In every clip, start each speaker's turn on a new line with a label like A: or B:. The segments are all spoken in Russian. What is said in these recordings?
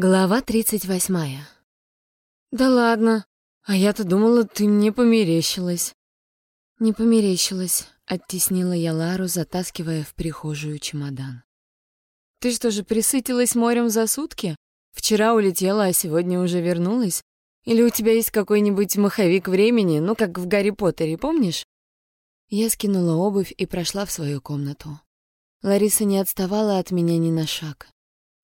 A: Глава тридцать восьмая. «Да ладно, а я-то думала, ты мне померещилась». «Не померещилась», — оттеснила я Лару, затаскивая в прихожую чемодан. «Ты что же, присытилась морем за сутки? Вчера улетела, а сегодня уже вернулась? Или у тебя есть какой-нибудь маховик времени, ну, как в Гарри Поттере, помнишь?» Я скинула обувь и прошла в свою комнату. Лариса не отставала от меня ни на шаг.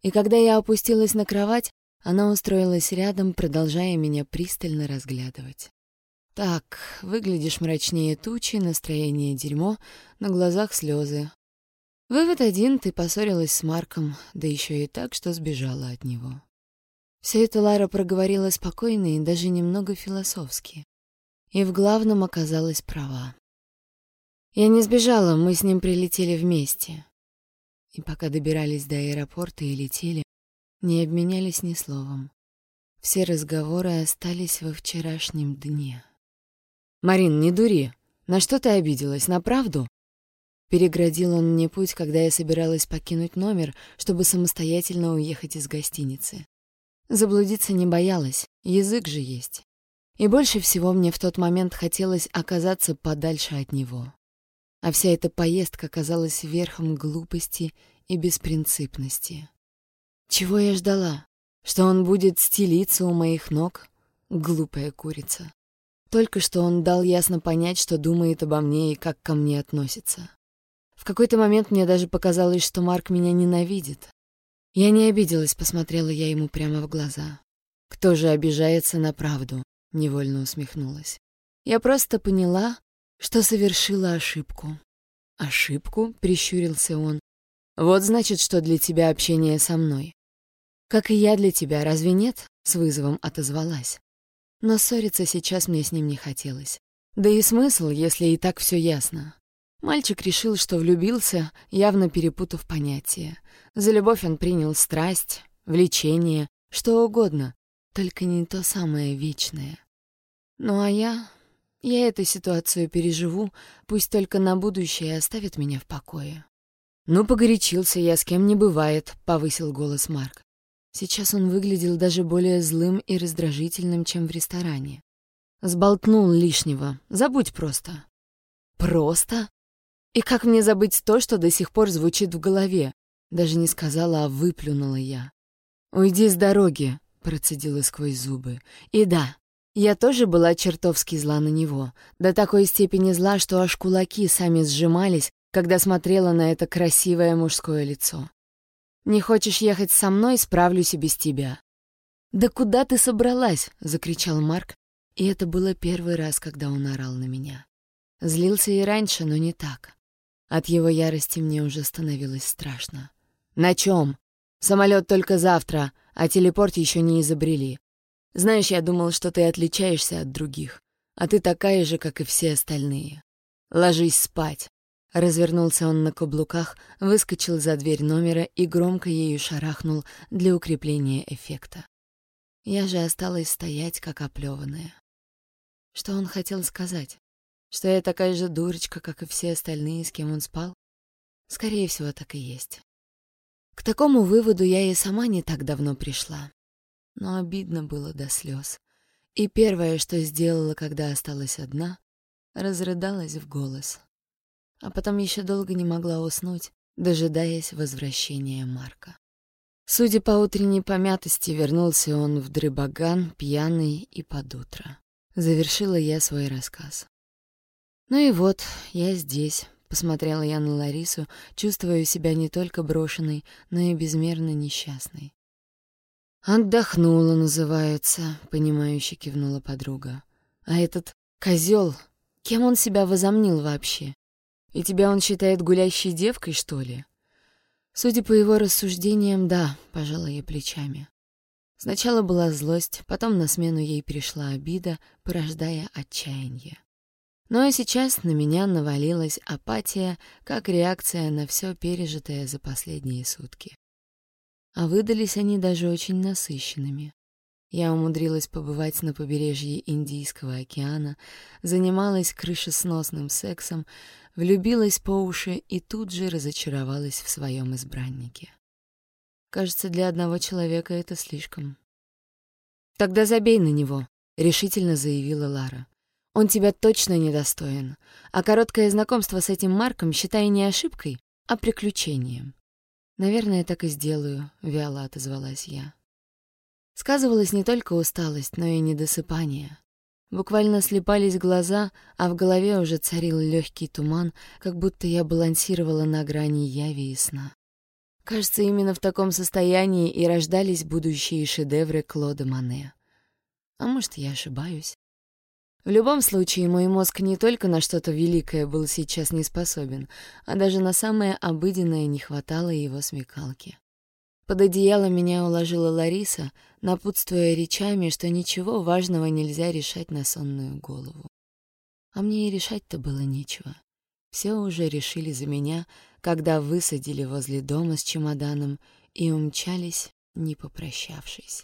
A: И когда я опустилась на кровать, она устроилась рядом, продолжая меня пристально разглядывать. «Так, выглядишь мрачнее тучи, настроение дерьмо, на глазах слезы. Вывод один — ты поссорилась с Марком, да еще и так, что сбежала от него». Все это Лара проговорила спокойно и даже немного философски. И в главном оказалась права. Я не сбежала, мы с ним прилетели вместе и пока добирались до аэропорта и летели, не обменялись ни словом. Все разговоры остались во вчерашнем дне. «Марин, не дури! На что ты обиделась? На правду?» Переградил он мне путь, когда я собиралась покинуть номер, чтобы самостоятельно уехать из гостиницы. Заблудиться не боялась, язык же есть. И больше всего мне в тот момент хотелось оказаться подальше от него а вся эта поездка казалась верхом глупости и беспринципности. Чего я ждала? Что он будет стелиться у моих ног? Глупая курица. Только что он дал ясно понять, что думает обо мне и как ко мне относится. В какой-то момент мне даже показалось, что Марк меня ненавидит. Я не обиделась, посмотрела я ему прямо в глаза. Кто же обижается на правду? Невольно усмехнулась. Я просто поняла, что совершила ошибку. «Ошибку?» — прищурился он. «Вот значит, что для тебя общение со мной». «Как и я для тебя, разве нет?» — с вызовом отозвалась. Но ссориться сейчас мне с ним не хотелось. Да и смысл, если и так все ясно. Мальчик решил, что влюбился, явно перепутав понятия. За любовь он принял страсть, влечение, что угодно, только не то самое вечное. Ну а я... Я эту ситуацию переживу, пусть только на будущее оставит меня в покое. «Ну, погорячился я, с кем не бывает», — повысил голос Марк. Сейчас он выглядел даже более злым и раздражительным, чем в ресторане. Сболтнул лишнего. Забудь просто. Просто? И как мне забыть то, что до сих пор звучит в голове? Даже не сказала, а выплюнула я. «Уйди с дороги», — процедила сквозь зубы. «И да, я тоже была чертовски зла на него, до такой степени зла, что аж кулаки сами сжимались, когда смотрела на это красивое мужское лицо. «Не хочешь ехать со мной, справлюсь и без тебя». «Да куда ты собралась?» — закричал Марк, и это было первый раз, когда он орал на меня. Злился и раньше, но не так. От его ярости мне уже становилось страшно. «На чем? Самолет только завтра, а телепорт еще не изобрели. Знаешь, я думал, что ты отличаешься от других, а ты такая же, как и все остальные. Ложись спать». Развернулся он на каблуках, выскочил за дверь номера и громко ею шарахнул для укрепления эффекта. Я же осталась стоять, как оплеванная. Что он хотел сказать? Что я такая же дурочка, как и все остальные, с кем он спал? Скорее всего, так и есть. К такому выводу я и сама не так давно пришла но обидно было до слез. И первое, что сделала, когда осталась одна, разрыдалась в голос. А потом еще долго не могла уснуть, дожидаясь возвращения Марка. Судя по утренней помятости, вернулся он в Дрыбаган, пьяный и под утро. Завершила я свой рассказ. «Ну и вот, я здесь», — посмотрела я на Ларису, чувствуя себя не только брошенной, но и безмерно несчастной. «Отдохнула, называется», — понимающе кивнула подруга. «А этот козел, кем он себя возомнил вообще? И тебя он считает гулящей девкой, что ли?» Судя по его рассуждениям, да, пожала я плечами. Сначала была злость, потом на смену ей пришла обида, порождая отчаяние. Ну а сейчас на меня навалилась апатия, как реакция на все пережитое за последние сутки а выдались они даже очень насыщенными. Я умудрилась побывать на побережье Индийского океана, занималась крышесносным сексом, влюбилась по уши и тут же разочаровалась в своем избраннике. Кажется, для одного человека это слишком. «Тогда забей на него», — решительно заявила Лара. «Он тебя точно недостоин, а короткое знакомство с этим Марком считай не ошибкой, а приключением». «Наверное, так и сделаю», — вяло отозвалась я. Сказывалась не только усталость, но и недосыпание. Буквально слепались глаза, а в голове уже царил легкий туман, как будто я балансировала на грани яви и сна. Кажется, именно в таком состоянии и рождались будущие шедевры Клода Мане. А может, я ошибаюсь? В любом случае, мой мозг не только на что-то великое был сейчас не способен, а даже на самое обыденное не хватало его смекалки. Под одеяло меня уложила Лариса, напутствуя речами, что ничего важного нельзя решать на сонную голову. А мне и решать-то было нечего. Все уже решили за меня, когда высадили возле дома с чемоданом и умчались, не попрощавшись.